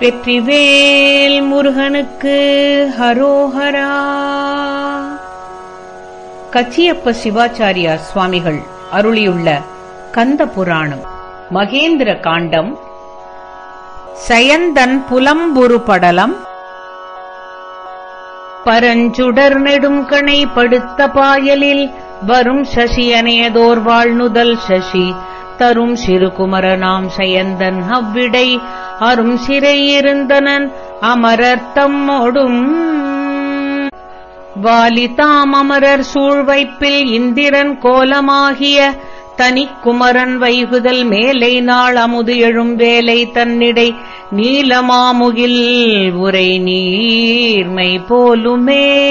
வெற்றிவேல் முருகனுக்கு ஹரோஹரா. கச்சியப்ப சிவாச்சாரியார் சுவாமிகள் அருளியுள்ள கந்த புராணம் மகேந்திர காண்டம். சயந்தன் புலம்புரு படலம். பரஞ்சுடர் நெடுங்கணை படுத்த பாயலில் வரும் சசி அணையதோர் வாழ்நுதல் சசி. தரும் சிறுகுமரனாம் சயந்தன் அவ்விடை. அரும் சிறை இருந்தனன் அமரர் தம்மோடும். வாலிதாம் அமரர் சூழ்வைப்பில் இந்திரன் கோலமாகிய தனிக்குமரன் வைகுதல் மேலை நாள் அமுது எழும் வேலை தன்னிடை. நீலமாமுகில் உரை நீர்மை போலுமே.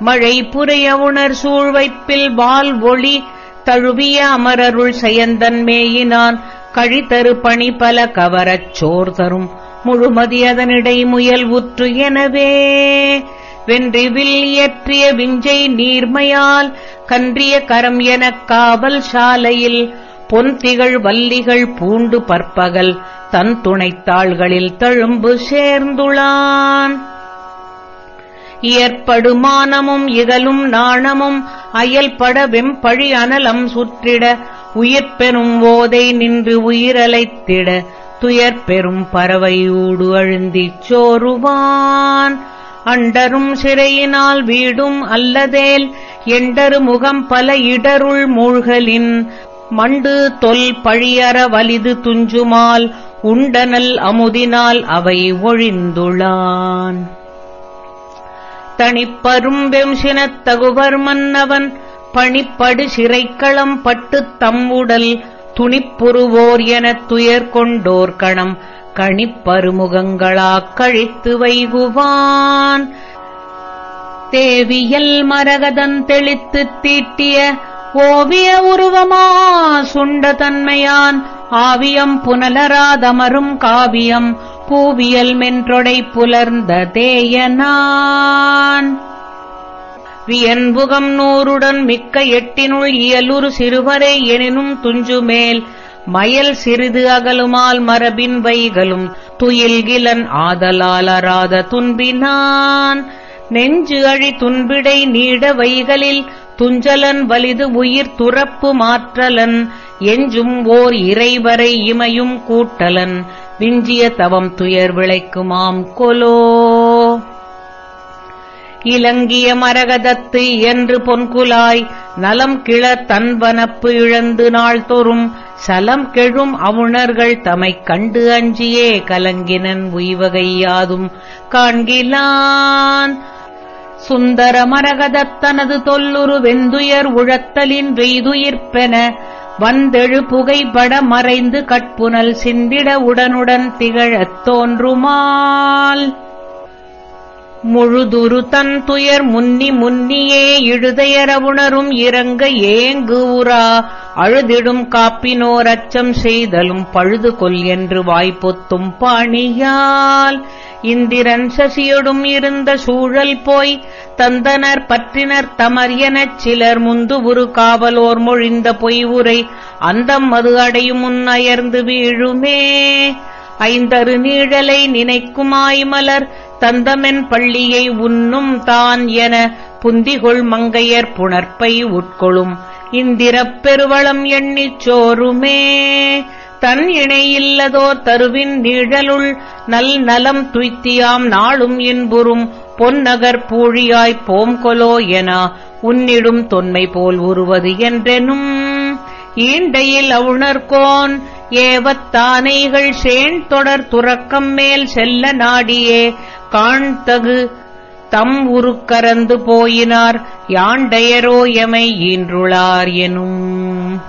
மழை புரைய உணர் சூழ்வைப்பில் வால் ஒளி தழுவிய அமரருள் செயந்தன் மேயினான். கழித்தரு பணி பல கவரச் சோர் தரும். முழுமதி அதனிடை முயல் உற்று எனவே. வென்றிவில் இயற்றிய விஞ்சை நீர்மையால். கன்றிய கரம் எனக் காவல் சாலையில். பொன்திகள் வல்லிகள் பூண்டு பற்பகல். தன் துணைத்தாள்களில் தழும்பு சேர்ந்துளான். இயற்படுமானமும் இகலும் நாணமும். அயல்பட வெம்பழி அனலம் சுற்றிட உயிர்பெறும் ஓதை நின்று உயிரலைத்திட துயர்பெறும் பறவையூடு அழுந்திச் சோறுவான். அண்டரும் சிறையினால் வீடும் அல்லதேல் எண்டரு முகம் பல இடருள் மூழ்கலின் மண்டு தொல் பழியற வலிது துஞ்சுமால் உண்டனல் அமுதினால் அவை ஒழிந்துளான். தனிப்பரும் வெம்சினத் தகுவர் மன்னவன் பணிப்படு சிறைக்களம் பட்டுத் தம்முடல் துணிப்புருவோர் எனத் துயர் கொண்டோர் கணம். கணிப்பருமுகங்களாக் கழித்து வைகுவான். தேவியல் மரகதன் தெளித்துத் தீட்டிய ஓவிய உருவமா சுண்ட தன்மையான். ஆவியம் புனலராதமரும் காவியம் பூவியல் மென்றொடை புலர்ந்த தேயனான். வியன்புகம் நூறுடன் மிக்க எட்டினுள் இயலுறு சிறுவரை எனினும் துஞ்சுமேல். மயல் சிறிது அகலுமால் மரபின் வைகளும் துயில்கிலன் ஆதலாலராத துன்பினான். நெஞ்சு அழி துன்பிடை நீட வைகளில் துஞ்சலன் வலிது உயிர் துறப்பு மாற்றலன். எஞ்சும் ஓர் இறைவரை இமையும் கூட்டலன். விஞ்சிய தவம் துயர் விளைக்குமாம் கொலோ. இலங்கிய மரகதத்து என்று பொன்குலாய் நலம் கிள தன்வனப்பு இழந்து நாள் தோறும் சலம் கெழும் அவுணர்கள் தமை கண்டு அஞ்சியே கலங்கினன் உய்வகையாதும் காண்கிலான். சுந்தர மரகதத்தனது தொல்லுரு வெந்துயர் உழத்தலின் வெய்துயிர்ப்பென வந்தெழு புகைப்பட மறைந்து கட்புனல் சிந்திட உடனுடன் திகழத் தோன்றுமால் முழுதுரு தன் துயர் முன்னி முன்னியே இழுதையர உணரும் இறங்க ஏங்கு உரா அழுதிடும் காப்பினோர் அச்சம் செய்தலும் பழுது கொல் என்று வாய்ப்பொத்தும் பாணியால். இந்திரன் சசியொடும் இருந்த சூழல் போய் தந்தனர் பற்றினர் தமர் எனச் சிலர் முந்து உரு காவலோர் மொழிந்த பொய் உரை. அந்தம் மது அடையும் முன் அயர்ந்து வீழுமே. ஐந்தரு நீழலை நினைக்குமாய் மலர் தந்தமென் பள்ளியை உண்ணும் தான் என புந்திகொள் மங்கையர் புணர்ப்பை உட்கொள்ளும் இந்திரப் பெருவளம் எண்ணிச் சோருமே தன் இணையில்லதோ தருவின் நிழலுள் நல் நலம் துய்த்தியாம் நாளும் இன்புறும். பொன்னகர் பூழியாய்ப் போம்கொலோ என உன்னிடும் தொன்மை போல் உருவது என்றெனும். ஈண்டையில் அவுணர்கோன் ஏவத்தானைகள் சேண் தொடர் துறக்கம் மேல் செல்ல நாடியே. காண்தகு. தம் உருக்கரந்து போயினார் யாண்டையரோ எமை ஈன்றுளார் எனும்.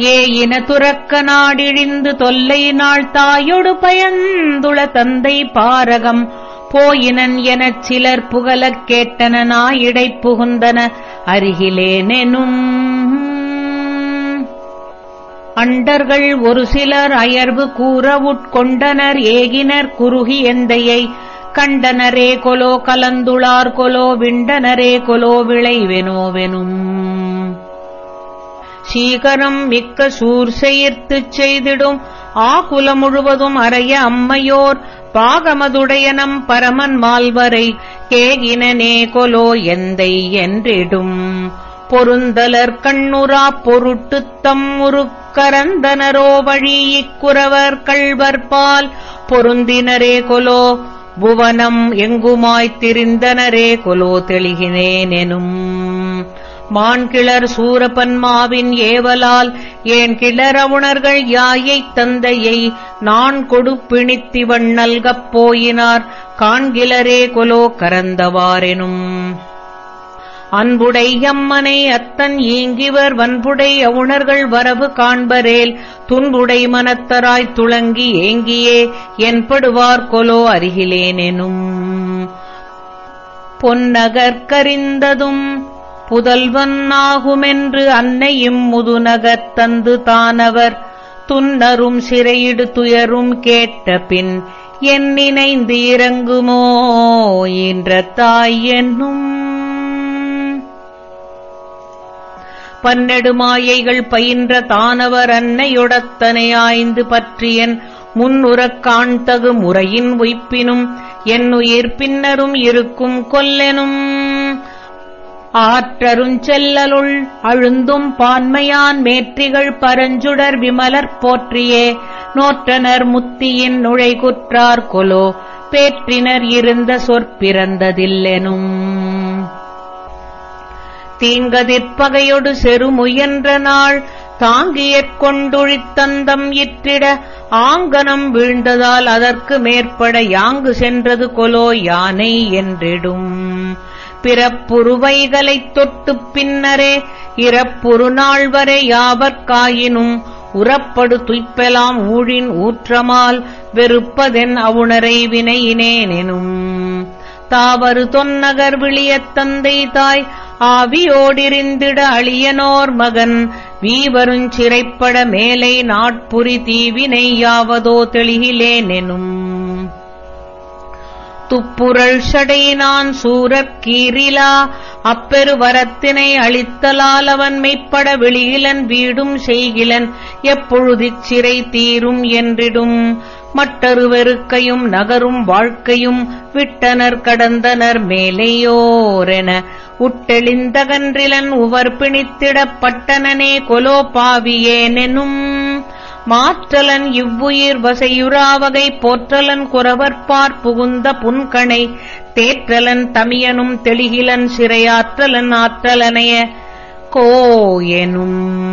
ஏ இன துறக்க நாடிழிந்து தொல்லை நாள் தாயொடு பயந்துள தந்தை பாரகம். போயினன் எனச் சிலர் புகழக் கேட்டன நாயிடை புகுந்தன அருகிலேனெனும். அண்டர்கள் ஒரு சிலர் அயர்வு கூற உட்கொண்டனர் ஏகினர் குறுகி எந்தையை. கண்டனரே கொலோ கலந்துளார் கொலோ விண்டனரே கொலோ விளைவெனோவெனும் சீகரம் மிக்க சூர் செயர்த்துச் செய்திடும். ஆகுலம் முழுவதும் அறைய அம்மையோர். பாகமதுடையனம் பரமன் மால்வரை. கேகினனே கொலோ எந்தை என்றிடும். பொருந்தலர் கண்ணுரா பொருட்டுத்தம் உருக்கரந்தனரோ வழி இக்குறவர் கள்வர்பால் பொருந்தினரே கொலோ புவனம் எங்குமாய்த் திரிந்தனரே கொலோ தெளிகினேனெனும் மான்கிளர் சூரபன்மாவின் ஏவலால் ஏன் கிளரவுணர்கள் யாயைத் தந்தையை நான் கொடுப்பிணித்திவன் நல்கப் போயினார். காண்கிலரே கொலோ கரந்தவாரெனும். அன்புடை எம்மனை அத்தன் ஈங்கிவர் வன்புடை அவுணர்கள் வரவு காண்பரேல். துன்புடை மனத்தராய்த் துளங்கி ஏங்கியே என்படுவார் கொலோ அருகிலேனெனும். பொன்னகர்கரிந்ததும் புதல்வன் ஆகுமென்று அன்னையும் முதுநகர் தந்து தானவர். துன்னரும் சிறையிடு துயரும் கேட்ட பின் என் நினைந்து இறங்குமோ என்ற தாய் என்னும். பன்னெடு மாயைகள் பயின்ற தானவர் அன்னையொடத்தனையாய்ந்து பற்றியன் முன்னுறக் காண்தகு முறையின் உய்ப்பினும் என் உயிர் பின்னரும் இருக்கும் கொல்லெனும். ஆற்றருஞ்செல்லலுள் அழுந்தும் பான்மையான் மேற்றிகள் பரஞ்சுடர் விமலர் போற்றியே. நோற்றனர் முத்தியின் நுழைகுற்றார் கொலோ பேற்றினர் இருந்த சொற்பிறந்ததில்லெனும் தீங்கதிற்பகையொடு செருமுயன்ற நாள் தாங்கியற்கொண்டுழித்தந்தம் இற்றிட ஆங்கனம் வீழ்ந்ததால் அதற்கு மேற்பட யாங்கு சென்றது கொலோ யானை என்றிடும். பிறப்புருவைகளைத் தொட்டுப் பின்னரே இறப்புரு நாள் வரை யாவற்காயினும் உறப்படு துய்ப்பெலாம் ஊழின் ஊற்றமால் வெறுப்பதென் அவுணரை வினையினேனெனும். தாவரு தொன்னகர் விளியத் தந்தை தாய் ஆவியோடிரிந்திட அழியனோர் மகன் வீவருஞ் சிறைப்பட மேலை நாட்புரி தீவினை யாவதோ தெளிகிலேனெனும். துப்புரள் சடையினான் சூரக் கீரிலா அப்பெரு வரத்தினை அளித்தலால் அவன் மெய்ப்பட வெளியிலன் வீடும் செய்கிலன் எப்பொழுதிச் சிறை தீரும் என்றிடும். மற்றொரு வெறுக்கையும் நகரும் வாழ்க்கையும் விட்டனர் கடந்தனர் மேலேயோரென. உட்டெளிந்தகன்றிலன் உவர் பிணித்திடப்பட்டனனே கொலோ பாவியேனெனும். மாற்றலன் இவ்வுயிர் வசையுறாவகை போற்றலன் குறவற்பார் புகுந்த புன்கணை. தேற்றலன் தமியனும் தெளிகிலன் சிறையாற்றலன் ஆற்றலனைய. கோயெனும்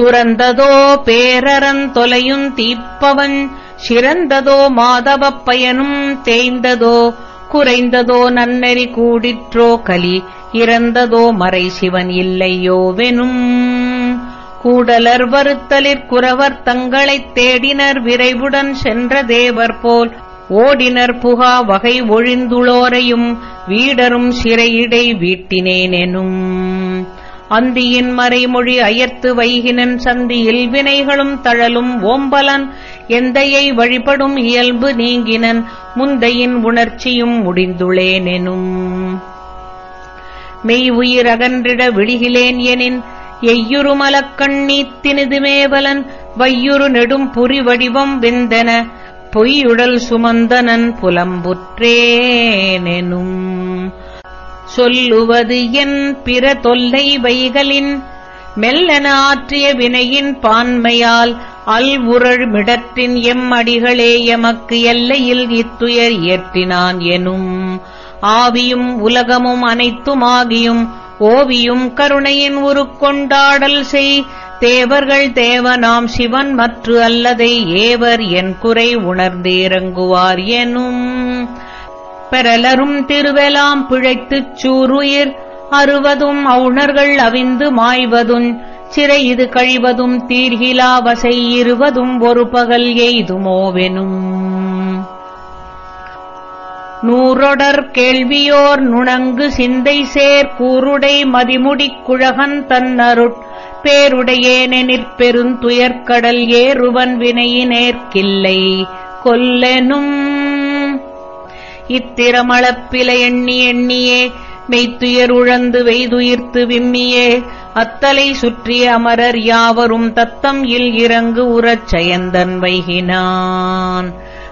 துறந்ததோ பேரறன் தொலையுந் தீப்பவன் சிறந்ததோ மாதவப் பயனும் தேய்ந்ததோ குறைந்ததோ நன்னெறி கூடிற்றோ கலி இறந்ததோ மறை சிவன் இல்லையோவெனும் கூடலர் வருத்தலிற்குறவர் தங்களைத் தேடினர் விரைவுடன் சென்ற தேவர் போல் ஓடினர் புகா வகை ஒழிந்துளோரையும் வீடரும் சிறையிடை வீட்டினேனெனும். அந்தியின் மறைமொழி அயர்த்து வைகினன் சந்தியில் வினைகளும் தழலும் ஓம்பலன் எந்தையை வழிபடும் இயல்பு நீங்கினன் முந்தையின் உணர்ச்சியும் முடிந்துளேனெனும். மெய் உயிர் அகன்றிட விழிகிலேன் எனின் எய்யுருமலக் நீத்தினிதுமேவலன் வையுறு நெடும் புரி வடிவம் வெந்தன பொய்யுடல் சுமந்தனன் புலம்புற்றேனெனும். சொல்லுவது என் பிற தொல்லை வைகளின் மெல்லன ஆற்றிய வினையின் பான்மையால் அல்வுரள் மிடத்தின் எம் அடிகளே எமக்கு எல்லையில் இத்துயர் இயற்றினான் எனும். ஆவியும் உலகமும் அனைத்துமாகியும் ஓவியும் கருணையின் உருக்கொண்டாடல் செய். தேவர்கள் தேவனாம் சிவன் மற்று அல்லதை ஏவர் என் குறை உணர்ந்தேறங்குவார் எனும். பெறலரும் திருவெலாம் பிழைத்துச் சூருயிர். அறுவதும் அவுணர்கள் அவிந்து மாய்வதும் சிறை இது கழிவதும் தீர்கிலாவசை இருவதும் ஒரு பகல் எய்துமோவெனும் நூறொடர் கேள்வியோர் நுணங்கு சிந்தை சேர் கூருடை மதிமுடிக் குழகன் தன்னருட். பேருடையேனெனிற் பெருந்துயர்க்கடல் ஏறுவன் வினையினேற்கில்லை. கொல்லெனும் இத்திரமளப்பில எண்ணி எண்ணியே மெய்த்துயர் உழந்து வெய்துயிர்த்து விம்மியே அத்தலை சுற்றிய அமரர் யாவரும் தத்தம் இல் இறங்கு உறச் செயந்தன் வைகினான்.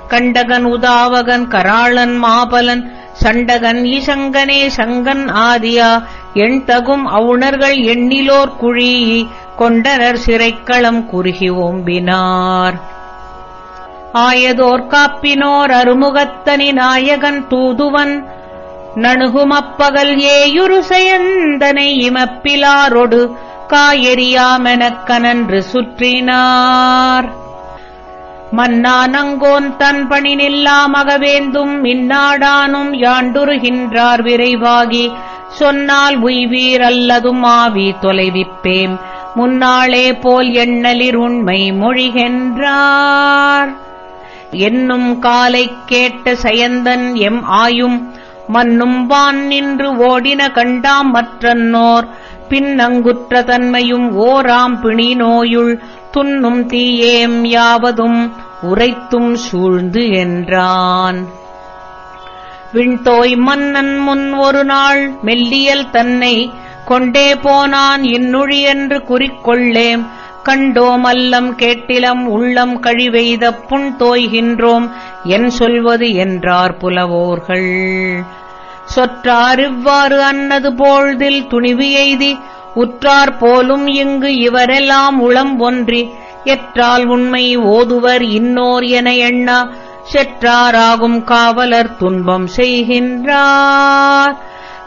கண்டகன் உதாவகன் கராளன் மாபலன் சண்டகன் இசங்கனே சங்கன் ஆதியா எண் தகும் அவுணர்கள் எண்ணிலோர் குழி கொண்டனர் சிறைக்களம் குறுகி ஓம்பினார். ஆயதோர் காப்பினோர் அருமுகத்தனி நாயகன் தூதுவன் நணுகுமப்பகல் ஏயுரு செயந்தனை இமப்பிலாரொடு காயெறியாமெனக் கனன்று சுற்றினார். மன்னானங்கோன் தன் பணி நில்லாமகவேந்தும் இந்நாடானும் யாண்டுருகின்றார் விரைவாகி சொன்னால் உய்வீர் அல்லதும் ஆவி தொலைவிப்பேம் முன்னாளே போல் எண்ணலிர் உண்மை மொழிகின்றார். என்னும் காலைக் கேட்ட சயந்தன் எம் ஆயும் மன்னும் வான் நின்று ஓடின கண்டாம் மற்றன்னோர் பின்னங்குற்ற தன்மையும் ஓராம் பிணி நோயுள் துன்னும் தீயேம் யாவதும் உரைத்தும் சூழ்ந்து என்றான். விண்தோய் மன்னன் முன் ஒரு நாள் மெல்லியல் தன்னை கொண்டே போனான் இன்னுழி என்று குறிக்கொள்ளேம் கண்டோமல்லம் கேட்டிலம் உள்ளம் கழிவெய்த புண் தோய்கின்றோம் என் சொல்வது என்றார் புலவோர்கள். சொற்றார் இவ்வாறு அன்னது போழ்தில் துணிவு எய்தி உற்றார் போலும் இங்கு இவரெல்லாம் உளம் ஒன்றி எற்றால் உண்மை ஓதுவர் இன்னோர் என எண்ணா செற்றாராகும் காவலர் துன்பம் செய்கின்றார்.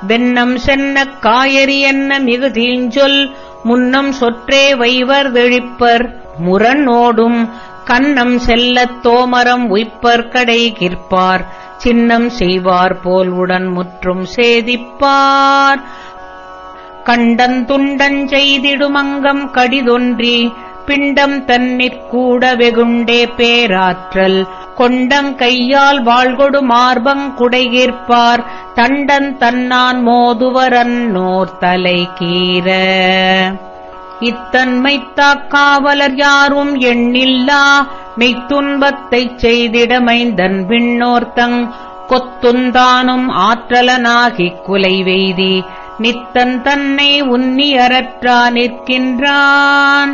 வெண்ணம் சென்ன காயறி என்ன மிகு தீஞ்சொல் முன்னம் சொற்றே வைவர் வெழிப்பர் முரணோடும் கன்னம் செல்லத் தோமரம் உய்ப்பர் கடை கிற்பார் சின்னம் செய்வார் போல் உடன் முற்றும் சேதிப்பார். கண்டந்துண்டஞ் செய்திடுமங்கம் கடிதொன்றி பிண்டம் தன்னிற்கூட வெகுண்டே பேராற்றல். கொண்டங் கையால் வாழ்கொடு மார்பங் குடைகிற்பார் தண்டன் தன்னான் மோதுவரன் தலை கீர இத்தன்மைத்தாக் காவலர் யாரும் எண்ணில்லா. மெய்த்துன்பத்தைச் செய்திடமைந்தன் விண்ணோர்த்தங் கொத்துந்தானும் ஆற்றலனாகிக் குலைவெய்தி நித்தன் தன்னை உன்னியரற்றா நிற்கின்றான்.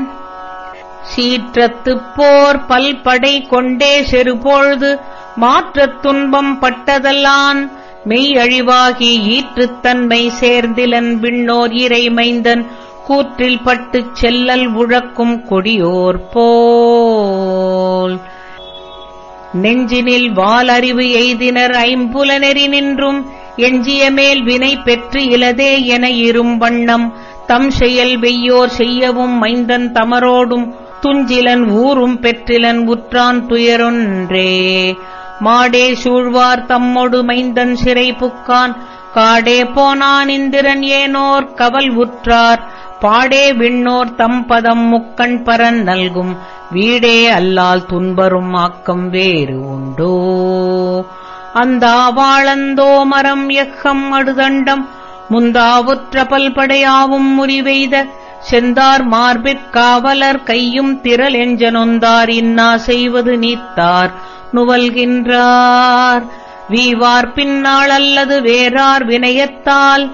சீற்றத்துப் போர் பல்படை கொண்டே செருபொழுது மாற்றத் துன்பம் பட்டதல்லான் மெய்யழிவாகி ஈற்றுத்தன்மை சேர்ந்திலன் விண்ணோர் இறைமைந்தன் கூற்றில் பட்டுச் செல்லல் உழக்கும் கொடியோர் போல். நெஞ்சினில் வாலறிவு எய்தினர் ஐம்புலனெறி நின்றும் எஞ்சிய மேல் வினை பெற்று இலதே என இரும் வண்ணம் தம் செயல் வெய்யோர் செய்யவும் மைந்தன் தமரோடும் துஞ்சிலன் ஊரும் பெற்றிலன் உற்றான் துயரொன்றே. மாடே சூழ்வார் தம்மொடு மைந்தன் சிறை புக்கான். காடே போனான் இந்திரன் ஏனோர் கவல் உற்றார். பாடே விண்ணோர் தம்பதம் முக்கண் பரன் நல்கும். வீடே அல்லால் துன்பரும் ஆக்கம் வேறு உண்டோ? அந்தாவாளந்தோ மரம் எக்கம் அடுதண்டம். முந்தாவுற்ற பல்படையாவும் முறிவெய்த. செந்தார் மார்பிற் காவலர் கையும் திரள் எஞ்சனொந்தார். இன்னா செய்வது நீத்தார். நுவல்கின்றார். வீவார் பின்னாள் அல்லது வேறார் வினயத்தால்.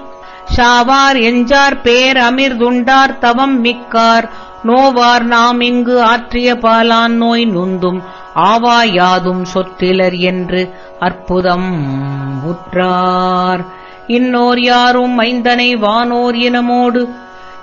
ஷாவார் எஞ்சார் பேர் அமிர்துண்டார் தவம் மிக்கார். நோவார் நாம் இங்கு ஆற்றிய பாலான் நோய் நுந்தும். ஆவாயாதும் சொற்றிலர் என்று அற்புதம் உற்றார். இன்னோர் யாரும் மைந்தனை வானோர் இனமோடு.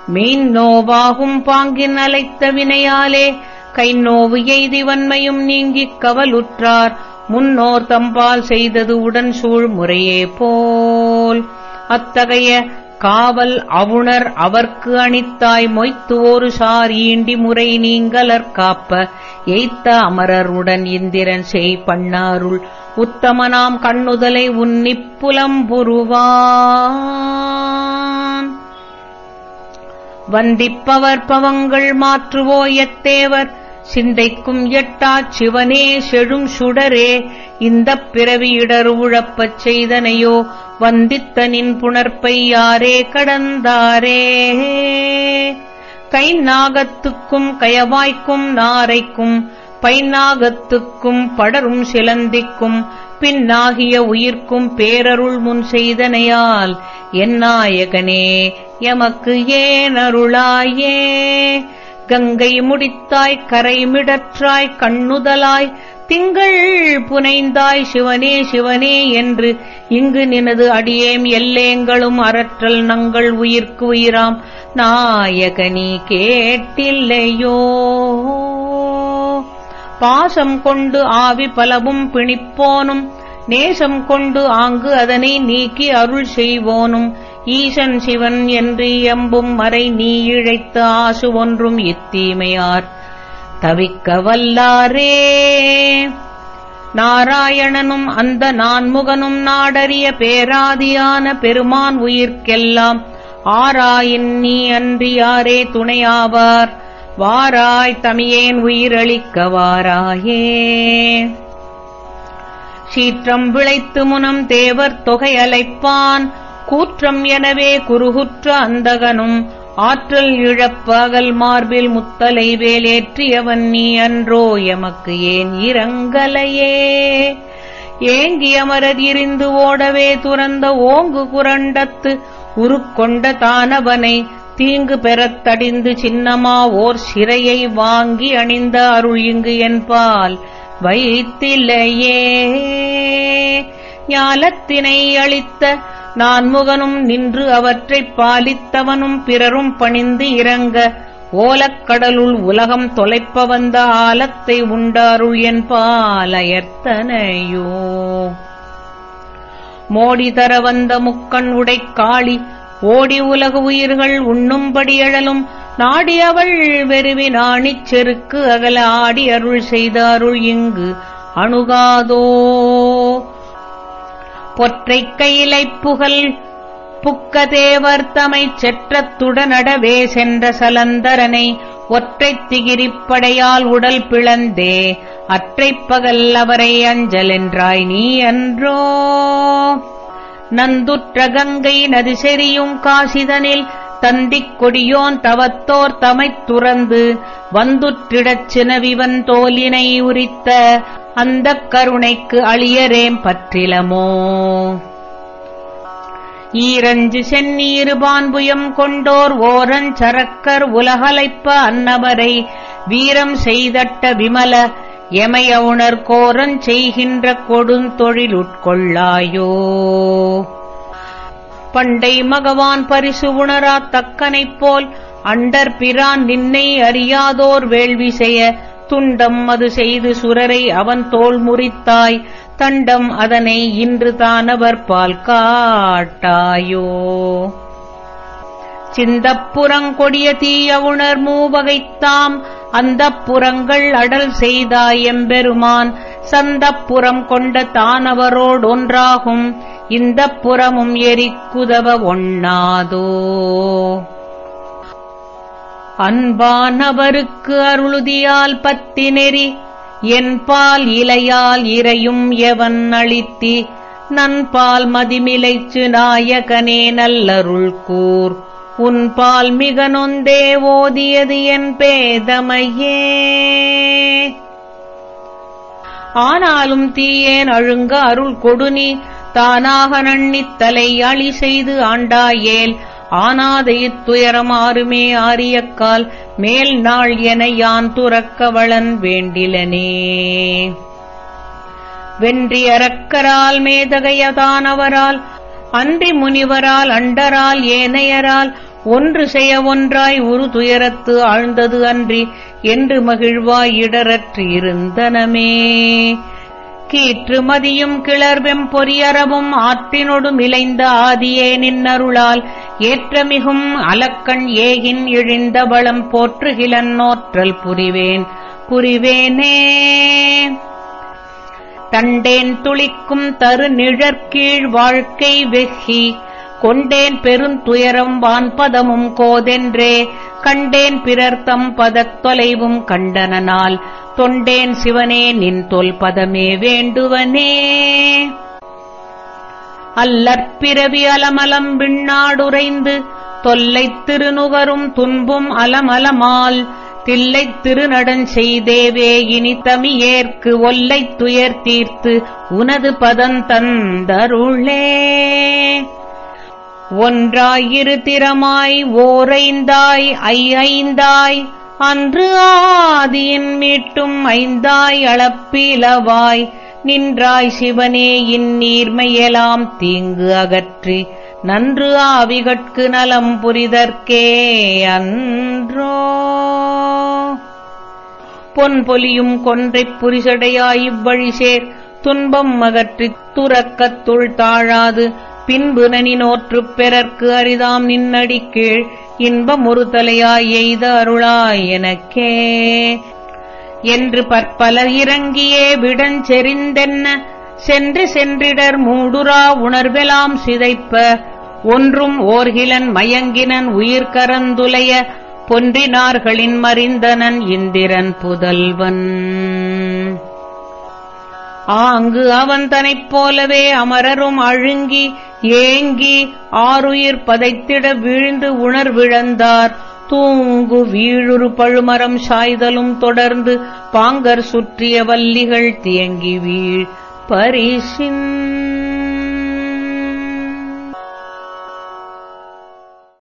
மெயின் நோவாகும் பாங்கின் அலைத்த வினையாலே கை நோவு எய்தி வன்மையும் நீங்கிக் கவலுற்றார். முன்னோர் தம்பால் செய்தது உடன் சூழ் முறையே போல். அத்தகைய காவல் அவுணர் அவர்க்கு அணித்தாய் மொய்த்து ஒரு சார் ஈண்டி முறை நீங்கலற் காப்ப. எய்த்த அமரர் உடன் இந்திரன் செய் பண்ணாருள். உத்தமனாம் கண்ணுதலை உன்னிப்புலம்புருவா வந்திப்பவர் பவங்கள் மாற்றுவோ எத்தேவர்? சிந்தைக்கும் எட்டாச் சிவனே செழும் சுடரே இந்தப் பிறவியிடர் உழப்பச் செய்தனையோ வந்தித்தனின் புணர்ப்பை யாரே கடந்தாரே? கை நாகத்துக்கும் கயவாய்க்கும் நாரைக்கும் பைநாகத்துக்கும் படரும் சிலந்திக்கும் பின்னாகிய உயிர்க்கும் பேரருள் முன் செய்தனையால் என் நாயகனே எமக்கு ஏனருளாயே அருளாயே? கங்கை முடித்தாய் கரைமிடற்றாய் கண்ணுதலாய் திங்கள் புனைந்தாய் சிவனே சிவனே என்று இங்கு நினது அடியேம் எல்லேங்களும் அறற்றல் நங்கள் உயிர்க்கு உயிராம். நாயகனி கேட்டில்லையோ? பாசம் கொண்டு ஆவி பலவும் பிணிப்போனும் நேசம் கொண்டு ஆங்கு அதனை நீக்கி அருள் செய்வோனும். ஈசன் சிவன் என்று எம்பும் மறை நீ இழைத்த ஆசு ஒன்றும் இத்தீமையார். தவிக்க வல்லாரே. நாராயணனும் அந்த நான்முகனும் நாடறிய பேராதியான பெருமான் உயிர்க்கெல்லாம் ஆராயின் நீ அன்றி யாரே துணையாவார். வாராய் தமியேன் உயிரளிக்க வாராயே. சீற்றம் விளைத்து முனம் தேவர் தொகை அலைப்பான் கூற்றம் எனவே குறுகுற்ற அந்தகனும் ஆற்றல் இழப்பகல் மார்பில் முத்தலை வேலேற்றியவன் நீ அன்றோ எமக்கு ஏன் இறங்கலையே ஏங்கிய அமரர் ஓடவே துறந்த ஓங்கு குரண்டத்து உருக்கொண்ட தானவனை தீங்கு பெறத் தடிந்து சின்னமா ஓர் சிறையை வாங்கி அணிந்த அருள் இங்கு என்பால் வைத்திலையே ஞாலத்தினை அளித்த நான்முகனும் நின்று அவற்றைப் பாலித்தவனும் பிறரும் பணிந்து இறங்க ஓலக்கடலுள் உலகம் தொலைப்ப வந்த ஆலத்தை உண்டாருள் என்பாலயர்த்தனையோ மோடி தர வந்த முக்கண் உடைக் காளி ஓடி உலக உயிர்கள் உண்ணும்படி எழலும் நாடி அவள் வெறுவி நாணிச் செருக்கு அகல ஆடி அருள் செய்தாருள் இங்கு அணுகாதோ. பொற்றைக் கையிலைப் புகழ் புக்கதேவர் தமை செற்றத்துடனடவே சென்ற சலந்தரனை ஒற்றைத் திகிரிப்படையால் உடல் பிளந்தே அற்றைப் பகல் அவரை அஞ்சலென்றாய் நீ அன்றோ? நந்துற்ற கங்கை நதி செறியும் காசிதனில் தந்திக் கொடியோன் தவத்தோர் தமைத் துறந்து வந்துற்றிடச் சினவிவன் தோலினை உரித்த அந்தக் கருணைக்கு அழியரேம் பற்றிலமோ? ஈரஞ்சு சென்னீரு பான்புயம் கொண்டோர் ஓரஞ்சரக்கர் உலகலைப்ப அன்னவரை வீரம் செய்தட்ட விமல எமையவுணர் கோரஞ் செய்கின்ற கொடுந்தொழிலுட்கொள்ளாயோ பண்டை மகவான் பரிசு உணரா தக்கனைப் போல் அண்டர் பிரான் நின்னை அறியாதோர் வேள்வி செய்ய துண்டம் அது செய்து சுரரை அவன் தோல் முறித்தாய். தண்டம் அதனை இன்று தானவர் பால் காட்டாயோ. சிந்தப்புறங்கொடிய தீயவுணர் மூவகைத்தாம் அந்தப் புறங்கள் அடல் செய்தாய் எம்பெருமான். சந்தப்புறம் கொண்ட தானவரோடொன்றாகும் இந்தப் புறமும் எரிக்குதவ ஒண்ணாதோ. அன்பானவருக்கு அருளுதியால் பத்தி நெறி என்பால் இலையால் இறையும் எவன் அளித்தி நன்பால் மதிமிலைச்சு நாயகனே நல்லருள் கூர். உன்பால் மிக நொந்தே ஓதியது என் பேதமையே. ஆனாலும் தீயேன் அழுங்க அருள் கொடுனி தானாக நண்ணித்தலை அழி செய்து ஆண்டாயேல் ஆனாதைத் துயரம் ஆறுமே ஆரியக்கால் மேல் நாள் என யான் துறக்க வளன் வேண்டிலனே. வென்றி அறக்கரால் மேதகையதானவரால் அன்றி முனிவரால் அண்டரால் ஏனையரால் ஒன்று செய்ய ஒன்றாய் உரு துயரத்து ஆழ்ந்தது அன்றி என்று மகிழ்வாய் இடரற்று இருந்தனமே. கீற்றுமதியும் கிளர்வெம் பொறியறவும் ஆற்றினொடு மிளைந்த ஆதியே நின்னருளால் ஏற்றமிகும் அலக்கண் ஏகின் இழிந்த வளம் போற்றுகிலன் நோற்றல் புரிவேன். புரிவேனே. தண்டேன் துளிக்கும் தரு நிழற்கீழ் வாழ்க்கை வெகி கொண்டேன் பெருந்துயரம் வான்பதமும் கோதென்றே கண்டேன் பிறர்த்தம் பதத் தொலைவும் கண்டனனால். தொண்டேன் சிவனே நின் தொல் பதமே வேண்டுவனே. அல்லற்பிறவி அலமலம் விண்ணாடுரைந்து தொல்லைத் திருநுகரும் துன்பும் அலமலமால் தில்லைத் திருநடன் செய்தேவே இனி தமியேற்கு ஒல்லைத் துயர் தீர்த்து உனது பதந்தந்தருளே ஒன்றாயிரு திறமாய் ஓரைந்தாய் ஐ ஐந்தாய் அன்று ஆதியின் மீட்டும் ஐந்தாய் அளப்பிலவாய். நின்றாய் சிவனே இந்நீர்மையெலாம் தீங்கு அகற்றி. நன்று ஆவிகட்கு நலம் புரிதற்கே அன்றோ. பொன் பொலியும் கொன்றைப் புரிசடையாய் இவ்வழிசேர் துன்பம் அகற்றித் துறக்கத்துள் தாழாது பின்பு நனினோற்றுப் பெறற்கு அரிதாம் நின்னடிக்கீழ் இன்பம் ஒரு தலையாய் எய்த அருளாய் எனக்கே. என்று பற்பல இறங்கியே விடஞ்செறிந்தென்ன சென்று சென்றிடர் மூடுரா உணர்வெலாம் சிதைப்ப ஒன்றும் ஓர்கிலன் மயங்கினன் உயிர்கரந்துலைய பொன்றினார்களின் மறிந்தனன் இந்திரன் புதல்வன். ஆங்கு அவன் தனைப் போலவே அமரரும் அழுங்கி ஏங்கி ஆறுயிர் பதைத்திட வீழ்ந்து உணர்விழந்தார். தூங்கு வீழுறு பழுமரம் சாய்தலும் தொடர்ந்து பாங்கர் சுற்றிய வல்லிகள் தியங்கி வீழ். பரிசின்